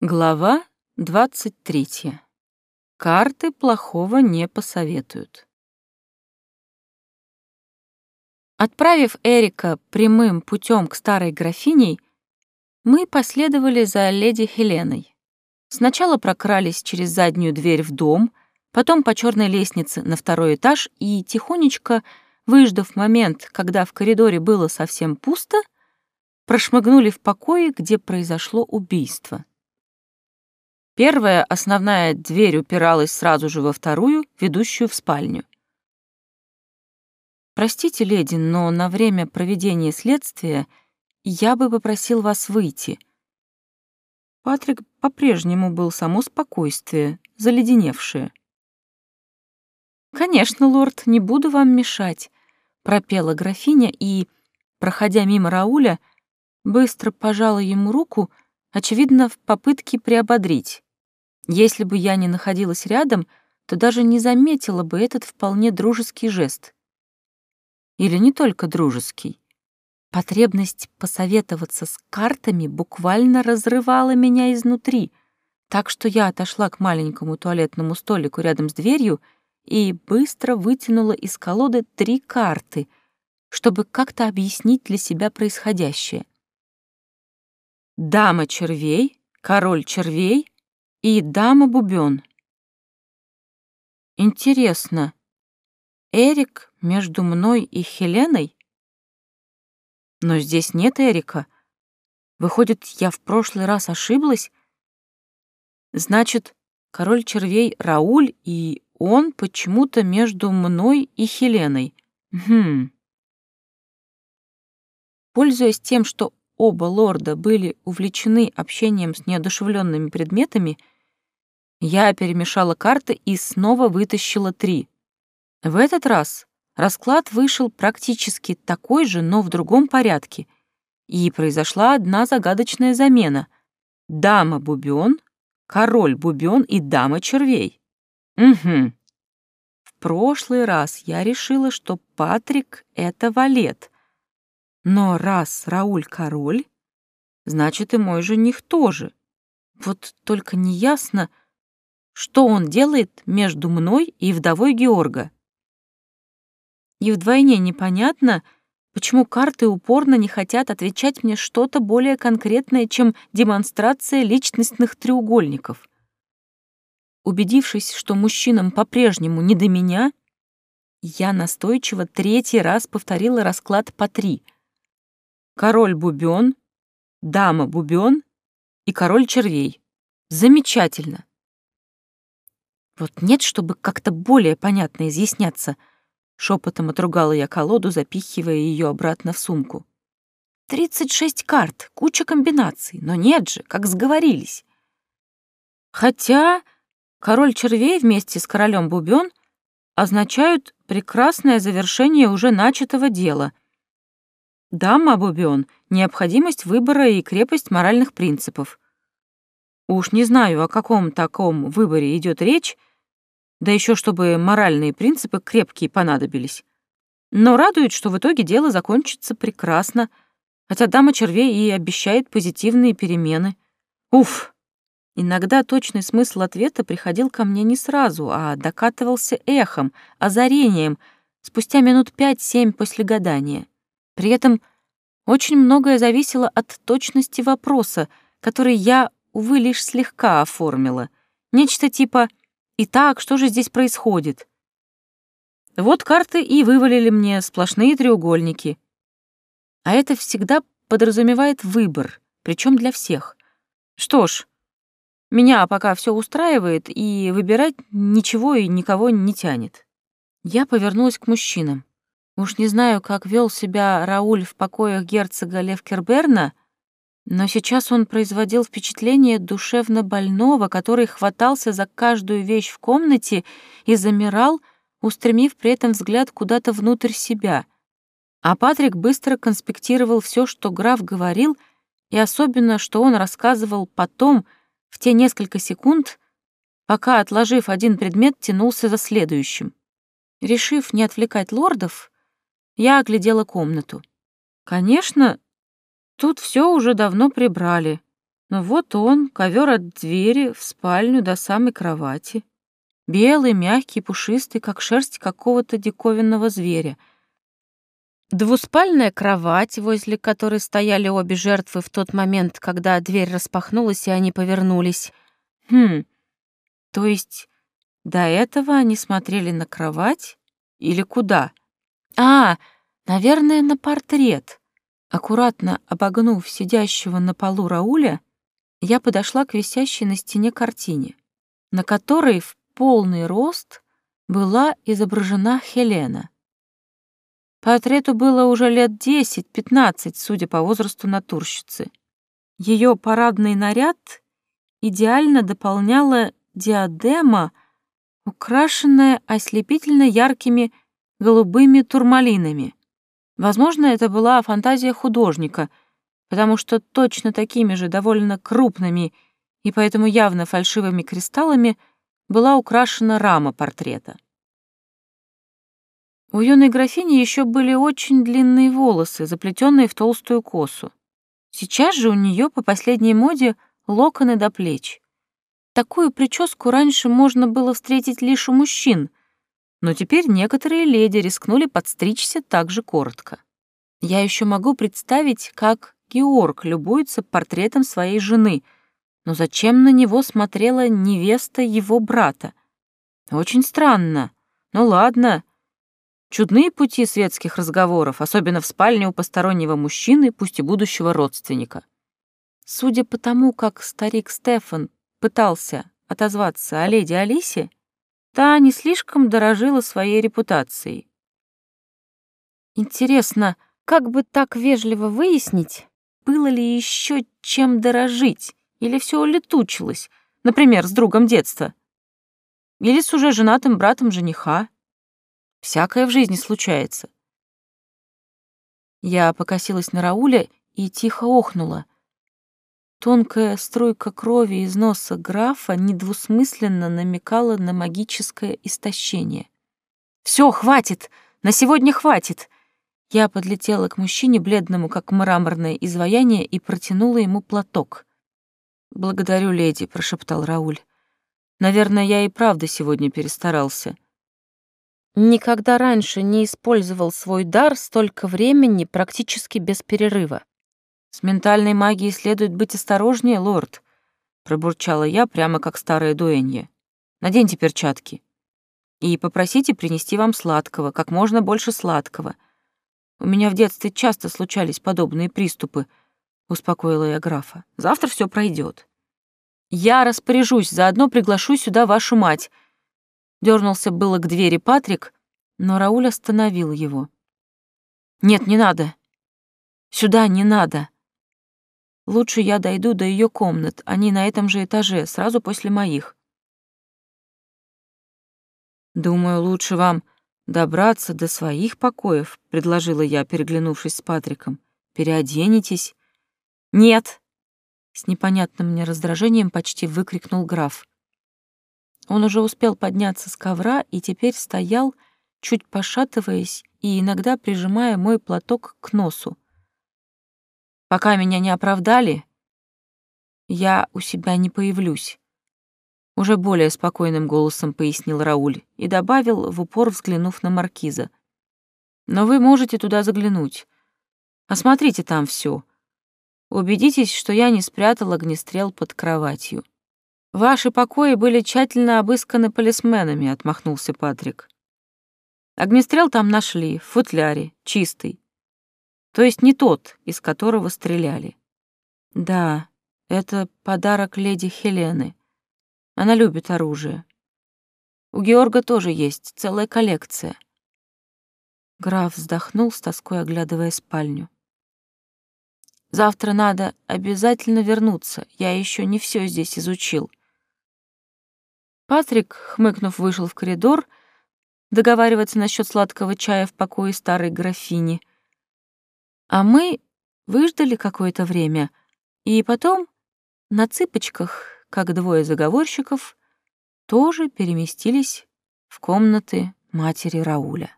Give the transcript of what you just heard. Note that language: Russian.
Глава 23. Карты плохого не посоветуют. Отправив Эрика прямым путем к старой графиней, мы последовали за леди Хеленой. Сначала прокрались через заднюю дверь в дом, потом по черной лестнице на второй этаж и, тихонечко, выждав момент, когда в коридоре было совсем пусто, прошмыгнули в покое, где произошло убийство. Первая основная дверь упиралась сразу же во вторую, ведущую в спальню. «Простите, леди, но на время проведения следствия я бы попросил вас выйти». Патрик по-прежнему был само спокойствие, заледеневшее. «Конечно, лорд, не буду вам мешать», — пропела графиня и, проходя мимо Рауля, быстро пожала ему руку, очевидно, в попытке приободрить. Если бы я не находилась рядом, то даже не заметила бы этот вполне дружеский жест. Или не только дружеский. Потребность посоветоваться с картами буквально разрывала меня изнутри, так что я отошла к маленькому туалетному столику рядом с дверью и быстро вытянула из колоды три карты, чтобы как-то объяснить для себя происходящее. Дама червей, король червей и дама-бубен. Интересно, Эрик между мной и Хеленой? Но здесь нет Эрика. Выходит, я в прошлый раз ошиблась? Значит, король червей Рауль, и он почему-то между мной и Хеленой. Хм. Пользуясь тем, что оба лорда были увлечены общением с неодушевленными предметами, я перемешала карты и снова вытащила три. В этот раз расклад вышел практически такой же, но в другом порядке, и произошла одна загадочная замена. Дама бубен, король бубен и дама червей. Угу. В прошлый раз я решила, что Патрик — это валет — но раз Рауль король, значит и мой жених тоже. Вот только неясно, что он делает между мной и вдовой Георга. И вдвойне непонятно, почему карты упорно не хотят отвечать мне что-то более конкретное, чем демонстрация личностных треугольников. Убедившись, что мужчинам по-прежнему не до меня, я настойчиво третий раз повторила расклад по три — король бубен, дама бубен и король червей. Замечательно. Вот нет, чтобы как-то более понятно изъясняться. Шепотом отругала я колоду, запихивая ее обратно в сумку. Тридцать шесть карт, куча комбинаций, но нет же, как сговорились. Хотя король червей вместе с королем бубен означают прекрасное завершение уже начатого дела — Дама Бубион — необходимость выбора и крепость моральных принципов. Уж не знаю, о каком таком выборе идет речь, да еще чтобы моральные принципы крепкие понадобились. Но радует, что в итоге дело закончится прекрасно, хотя дама червей и обещает позитивные перемены. Уф! Иногда точный смысл ответа приходил ко мне не сразу, а докатывался эхом, озарением, спустя минут пять-семь после гадания. При этом очень многое зависело от точности вопроса, который я, увы, лишь слегка оформила. Нечто типа «Итак, что же здесь происходит?» Вот карты и вывалили мне сплошные треугольники. А это всегда подразумевает выбор, причем для всех. Что ж, меня пока все устраивает, и выбирать ничего и никого не тянет. Я повернулась к мужчинам. Уж не знаю, как вел себя Рауль в покоях герцога Левкерберна, но сейчас он производил впечатление душевно больного, который хватался за каждую вещь в комнате и замирал, устремив при этом взгляд куда-то внутрь себя. А Патрик быстро конспектировал все, что граф говорил, и особенно, что он рассказывал потом, в те несколько секунд, пока, отложив один предмет, тянулся за следующим. Решив не отвлекать лордов, я оглядела комнату. Конечно, тут все уже давно прибрали. Но вот он, ковер от двери в спальню до самой кровати. Белый, мягкий, пушистый, как шерсть какого-то диковинного зверя. Двуспальная кровать, возле которой стояли обе жертвы в тот момент, когда дверь распахнулась, и они повернулись. Хм, то есть до этого они смотрели на кровать или куда? А, наверное, на портрет. Аккуратно обогнув сидящего на полу Рауля, я подошла к висящей на стене картине, на которой в полный рост была изображена Хелена. Портрету было уже лет 10-15, судя по возрасту натурщицы. Ее парадный наряд идеально дополняла диадема, украшенная ослепительно яркими голубыми турмалинами. Возможно, это была фантазия художника, потому что точно такими же довольно крупными и поэтому явно фальшивыми кристаллами была украшена рама портрета. У юной графини еще были очень длинные волосы, заплетенные в толстую косу. Сейчас же у нее по последней моде локоны до плеч. Такую прическу раньше можно было встретить лишь у мужчин, но теперь некоторые леди рискнули подстричься так же коротко. Я еще могу представить, как Георг любуется портретом своей жены — но зачем на него смотрела невеста его брата? Очень странно. Ну ладно. Чудные пути светских разговоров, особенно в спальне у постороннего мужчины, пусть и будущего родственника. Судя по тому, как старик Стефан пытался отозваться о леди Алисе, та не слишком дорожила своей репутацией. Интересно, как бы так вежливо выяснить, было ли еще чем дорожить, или все улетучилось, например, с другом детства? Или с уже женатым братом жениха? Всякое в жизни случается. Я покосилась на Рауля и тихо охнула. Тонкая струйка крови из носа графа недвусмысленно намекала на магическое истощение. Все, хватит! На сегодня хватит!» Я подлетела к мужчине, бледному, как мраморное изваяние, и протянула ему платок. «Благодарю, леди», — прошептал Рауль. «Наверное, я и правда сегодня перестарался». Никогда раньше не использовал свой дар столько времени практически без перерыва. «С ментальной магией следует быть осторожнее, лорд», — пробурчала я прямо как старая дуэнья. «Наденьте перчатки. И попросите принести вам сладкого, как можно больше сладкого. У меня в детстве часто случались подобные приступы, — успокоила я графа. «Завтра все пройдет. Я распоряжусь, заодно приглашу сюда вашу мать». Дернулся было к двери Патрик, но Рауль остановил его. «Нет, не надо. Сюда не надо. Лучше я дойду до ее комнат, они на этом же этаже, сразу после моих». «Думаю, лучше вам добраться до своих покоев», — предложила я, переглянувшись с Патриком. «Переоденетесь, «Нет!» — с непонятным мне раздражением почти выкрикнул граф. Он уже успел подняться с ковра и теперь стоял, чуть пошатываясь и иногда прижимая мой платок к носу. «Пока меня не оправдали, я у себя не появлюсь», — уже более спокойным голосом пояснил Рауль и добавил, в упор взглянув на маркиза. «Но вы можете туда заглянуть. Осмотрите там все. Убедитесь, что я не спрятал огнестрел под кроватью. Ваши покои были тщательно обысканы полисменами, отмахнулся Патрик. Огнестрел там нашли, в футляре, чистый. То есть не тот, из которого стреляли. Да, это подарок леди Хелены. Она любит оружие. У Георга тоже есть целая коллекция. Граф вздохнул с тоской, оглядывая спальню. Завтра надо обязательно вернуться. Я еще не все здесь изучил. Патрик, хмыкнув, вышел в коридор договариваться насчет сладкого чая в покое старой графини. А мы выждали какое-то время, и потом на цыпочках, как двое заговорщиков, тоже переместились в комнаты матери Рауля.